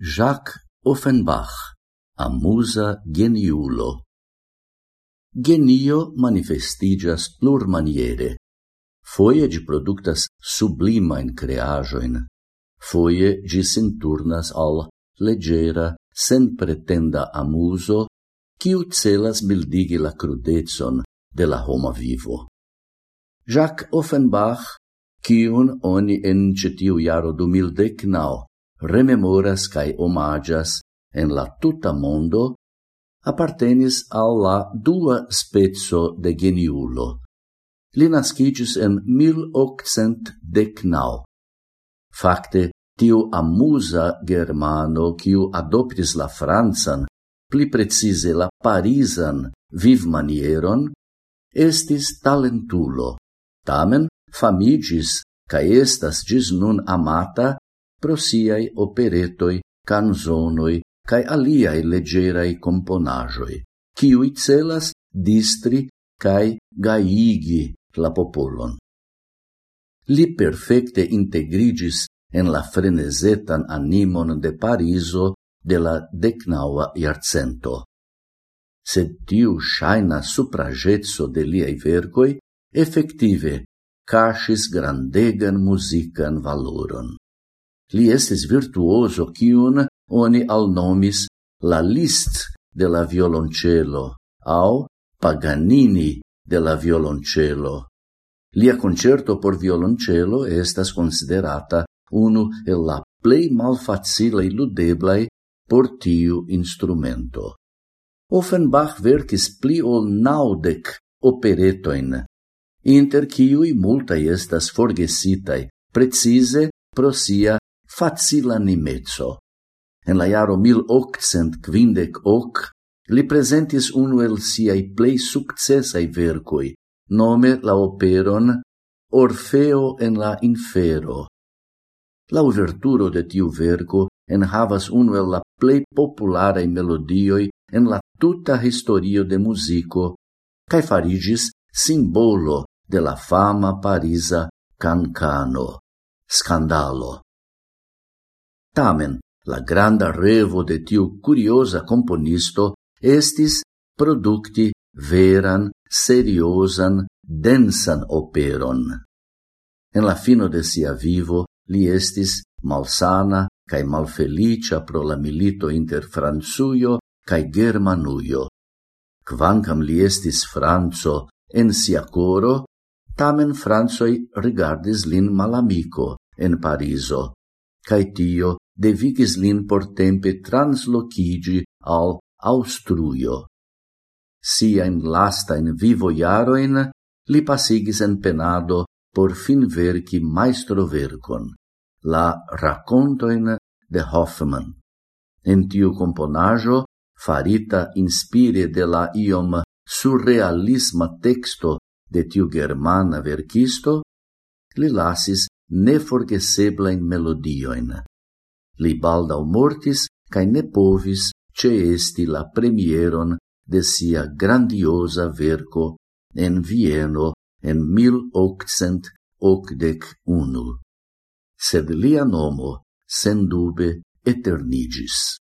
Jacques Offenbach, amusa geniulo. Genio manifestigas plurmaniere. Foie gi productas sublimain creajoin, foie gi sinturnas al leggera, sen pretenda amuso, quiu celas bildigi la crudezon de la homa vivo. Jacques Offenbach, quiun oni en cetiu iaro du mil decnao rememoras cae omagias en la tuta mondo appartenis alla dua spezzo de geniulo. Li nascigis en 1819. Fakte, tiu amusa germano kiu adoptis la Franzan, pli precise la parisan vivmanieron, estis talentulo. Tamen famigis, ca estas gis nun amata pro siai operetoi, canzonoi, cae aliai legerai componajoi, ciui celas distri cae gaigi la popolon. Li perfecte integrigis en la frenesetan animon de Pariso de la decnaua iarcento. Sed tiu shaina supragezzo de liai vergoi effective casis grandegan musican valoron. Li estis virtuoso kiun oni alnomis la list de la violoncello au Paganini de la violoncello. Lia concerto por violoncello estas considerata unu el la plei malfacilei ludeblai por tiu instrumento. Offenbach verkis pli ol naudec operetoin, inter ciui multai estas forgesitai, precise pro sia facila nimezzo. En la jaro 1858 li presentis unu el siai plei successai vercoi, nome la operon Orfeo en la infero. La uverturo de tiu verco en havas unu el la plei popularae melodioi en la tuta historio de musico, cae farigis simbolo de la fama parisa cancano, scandalo. Tamen, la granda revo de tiu curiosa componisto estis producti veran, seriosan, densan operon. En la fino de sia vivo li estis malsana cae malfelicia pro la milito inter Franzuio cae Germanuio. Quancam li estis Franco en sia coro, tamen Franzoi rigardis lin malamico en Pariso, cae tio devigis lin portempe translocigi al Austruio. Sia in lasta in vivo iaroin, li pasigis en penado por fin verci maestro vercon, la racontoin de Hoffman. En tiu componajo, farita inspire de la iom surrealisma texto de tiu germana verkisto, li lasis neforgeseblain melodioin. Li baldau mortis, cae ne povis ceesti la premieron de sia grandiosa verco en Vieno en 1881. Sed lia nomo, sendube, eternigis.